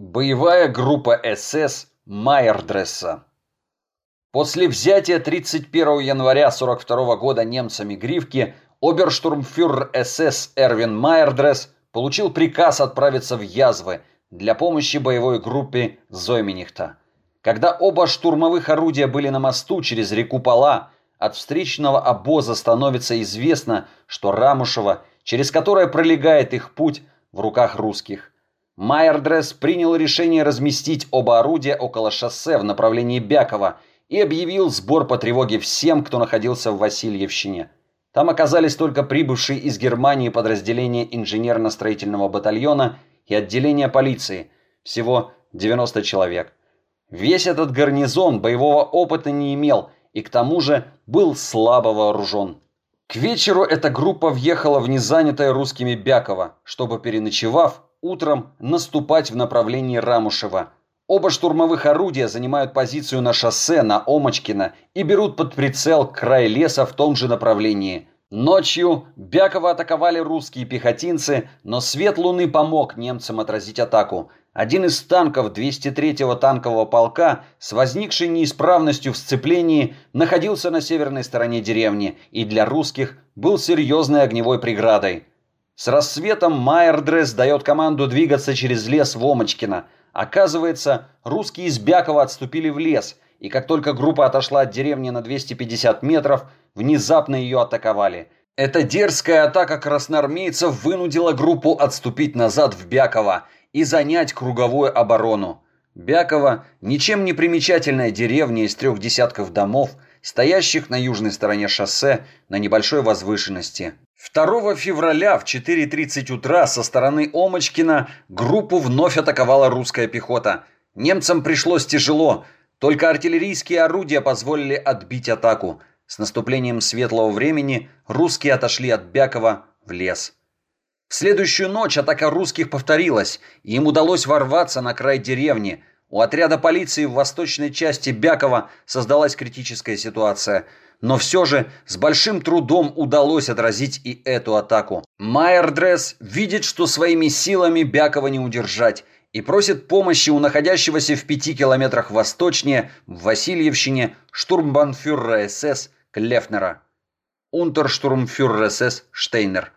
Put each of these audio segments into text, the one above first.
Боевая группа СС Майердресса. После взятия 31 января 42 года немцами Гривки, оберштурмфюрер СС Эрвин Майердресс получил приказ отправиться в Язвы для помощи боевой группе Зойменихта. Когда оба штурмовых орудия были на мосту через реку Пала, от встречного обоза становится известно, что Рамушева, через которое пролегает их путь, в руках русских. Майердресс принял решение разместить оба орудия около шоссе в направлении Бякова и объявил сбор по тревоге всем, кто находился в Васильевщине. Там оказались только прибывшие из Германии подразделения инженерно-строительного батальона и отделения полиции, всего 90 человек. Весь этот гарнизон боевого опыта не имел и к тому же был слабо вооружен. К вечеру эта группа въехала в незанятое русскими Бяково, чтобы, переночевав, утром наступать в направлении Рамушева. Оба штурмовых орудия занимают позицию на шоссе на Омочкино и берут под прицел край леса в том же направлении. Ночью Бякова атаковали русские пехотинцы, но свет луны помог немцам отразить атаку. Один из танков 203-го танкового полка с возникшей неисправностью в сцеплении находился на северной стороне деревни и для русских был серьезной огневой преградой. С рассветом Майердресс дает команду двигаться через лес в Омочкино. Оказывается, русские из Бякова отступили в лес, и как только группа отошла от деревни на 250 метров, внезапно ее атаковали. Эта дерзкая атака красноармейцев вынудила группу отступить назад в Бяково и занять круговую оборону. Бяково – ничем не примечательная деревня из трех десятков домов, стоящих на южной стороне шоссе на небольшой возвышенности. 2 февраля в 4.30 утра со стороны Омочкина группу вновь атаковала русская пехота. Немцам пришлось тяжело, только артиллерийские орудия позволили отбить атаку. С наступлением светлого времени русские отошли от Бякова в лес. В следующую ночь атака русских повторилась, и им удалось ворваться на край деревни. У отряда полиции в восточной части Бякова создалась критическая ситуация – но все же с большим трудом удалось отразить и эту атаку. Майердресс видит, что своими силами Бякова не удержать, и просит помощи у находящегося в пяти километрах восточнее, в Васильевщине, штурмбанфюрера СС Клефнера. Унтерштурмфюрер СС Штейнер.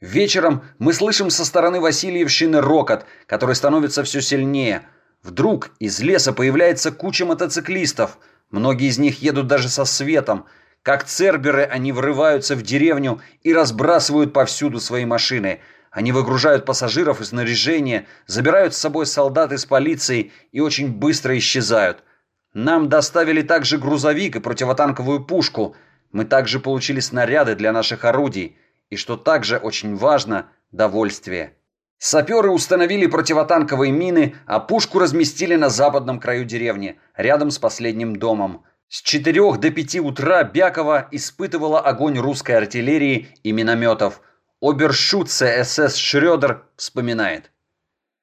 Вечером мы слышим со стороны Васильевщины рокот, который становится все сильнее. Вдруг из леса появляется куча мотоциклистов – Многие из них едут даже со светом. Как церберы они врываются в деревню и разбрасывают повсюду свои машины. Они выгружают пассажиров и снаряжение, забирают с собой солдат из полиции и очень быстро исчезают. Нам доставили также грузовик и противотанковую пушку. Мы также получили снаряды для наших орудий. И что также очень важно – довольствие. Саперы установили противотанковые мины, а пушку разместили на западном краю деревни, рядом с последним домом. С 4 до 5 утра Бякова испытывала огонь русской артиллерии и минометов. Обершутце СС Шрёдер вспоминает.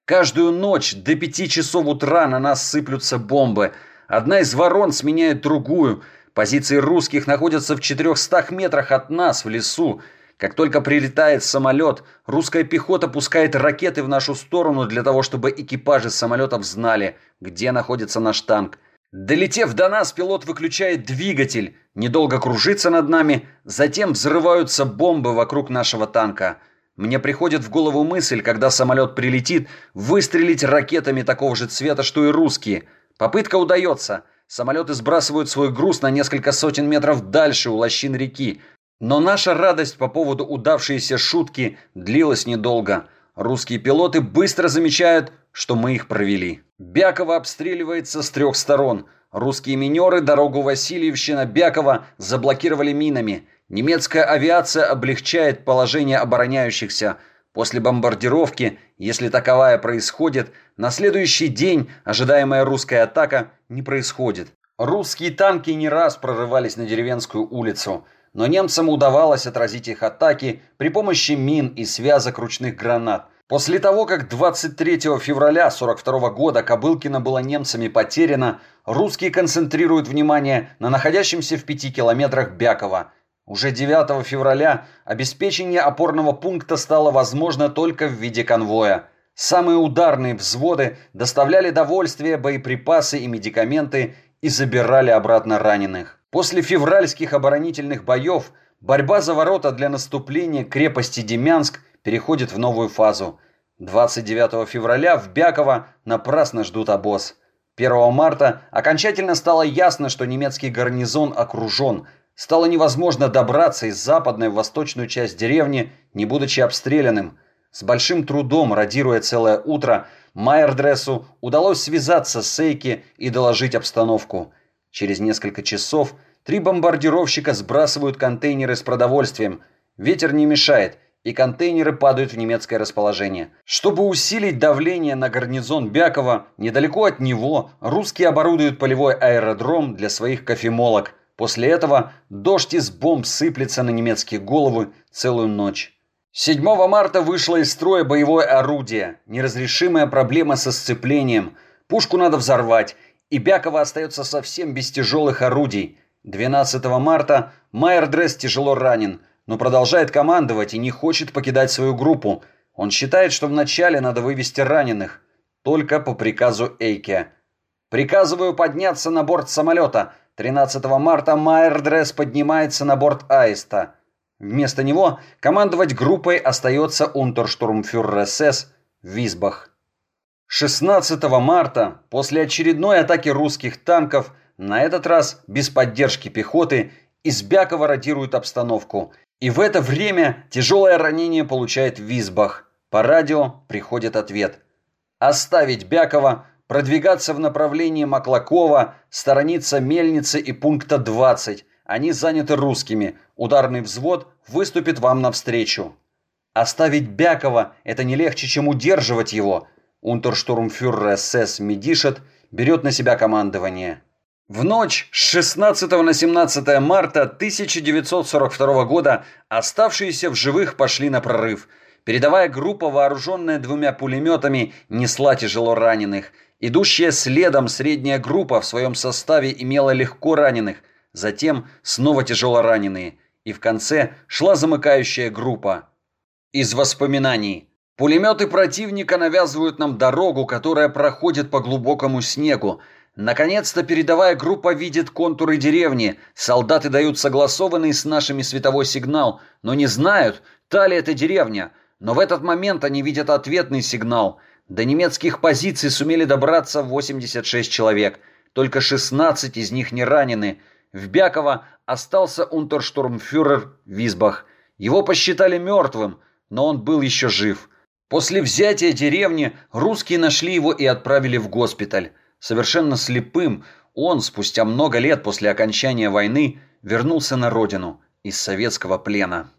Каждую ночь до 5 часов утра на нас сыплются бомбы. Одна из ворон сменяет другую. Позиции русских находятся в 400 метрах от нас в лесу. Как только прилетает самолет, русская пехота пускает ракеты в нашу сторону для того, чтобы экипажи самолетов знали, где находится наш танк. Долетев до нас, пилот выключает двигатель, недолго кружится над нами, затем взрываются бомбы вокруг нашего танка. Мне приходит в голову мысль, когда самолет прилетит, выстрелить ракетами такого же цвета, что и русские. Попытка удается. Самолеты сбрасывают свой груз на несколько сотен метров дальше у лощин реки, но наша радость по поводу удавшейся шутки длилась недолго. Русские пилоты быстро замечают, что мы их провели. Бяково обстреливается с трех сторон. Русские минеры дорогу Васильевщина-Бяково заблокировали минами. Немецкая авиация облегчает положение обороняющихся. После бомбардировки, если таковая происходит, на следующий день ожидаемая русская атака не происходит. Русские танки не раз прорывались на деревенскую улицу – но немцам удавалось отразить их атаки при помощи мин и связок ручных гранат. После того, как 23 февраля 42 года Кобылкино было немцами потеряно, русские концентрируют внимание на находящемся в пяти километрах Бяково. Уже 9 февраля обеспечение опорного пункта стало возможно только в виде конвоя. Самые ударные взводы доставляли довольствие, боеприпасы и медикаменты и забирали обратно раненых. После февральских оборонительных боев борьба за ворота для наступления крепости Демянск переходит в новую фазу. 29 февраля в Бяково напрасно ждут обоз. 1 марта окончательно стало ясно, что немецкий гарнизон окружен. Стало невозможно добраться из западной в восточную часть деревни, не будучи обстрелянным. С большим трудом, радируя целое утро, Майердрессу удалось связаться с Сейки и доложить обстановку. Через несколько часов три бомбардировщика сбрасывают контейнеры с продовольствием. Ветер не мешает – и контейнеры падают в немецкое расположение. Чтобы усилить давление на гарнизон Бякова, недалеко от него русские оборудуют полевой аэродром для своих кофемолок. После этого дождь из бомб сыплется на немецкие головы целую ночь. 7 марта вышло из строя боевое орудие. Неразрешимая проблема со сцеплением. Пушку надо взорвать, и Бякова остается совсем без тяжелых орудий. 12 марта Майер тяжело ранен – но продолжает командовать и не хочет покидать свою группу. Он считает, что вначале надо вывести раненых. Только по приказу Эйке. «Приказываю подняться на борт самолета. 13 марта Майердресс поднимается на борт Аиста». Вместо него командовать группой остается унтерштурмфюрер СС Висбах. 16 марта, после очередной атаки русских танков, на этот раз без поддержки пехоты, из Бякова ротируют обстановку и в это время тяжелое ранение получает Визбах. По радио приходит ответ. Оставить Бякова, продвигаться в направлении Маклакова, сторониться мельницы и пункта 20. Они заняты русскими. Ударный взвод выступит вам навстречу. Оставить Бякова – это не легче, чем удерживать его. Унтерштурмфюрер СС Медишет берет на себя командование. В ночь с 16 на 17 марта 1942 года оставшиеся в живых пошли на прорыв. Передовая группа, вооруженная двумя пулеметами, несла тяжело раненых. Идущая следом средняя группа в своем составе имела легко раненых, затем снова тяжело раненые. И в конце шла замыкающая группа. Из воспоминаний. Пулеметы противника навязывают нам дорогу, которая проходит по глубокому снегу. Наконец-то передовая группа видит контуры деревни. Солдаты дают согласованный с нашими световой сигнал, но не знают, та ли это деревня. Но в этот момент они видят ответный сигнал. До немецких позиций сумели добраться 86 человек. Только 16 из них не ранены. В Бяково остался унтерштурмфюрер Висбах. Его посчитали мертвым, но он был еще жив. После взятия деревни русские нашли его и отправили в госпиталь. Совершенно слепым, он, спустя много лет после окончания войны, вернулся на родину из советского плена.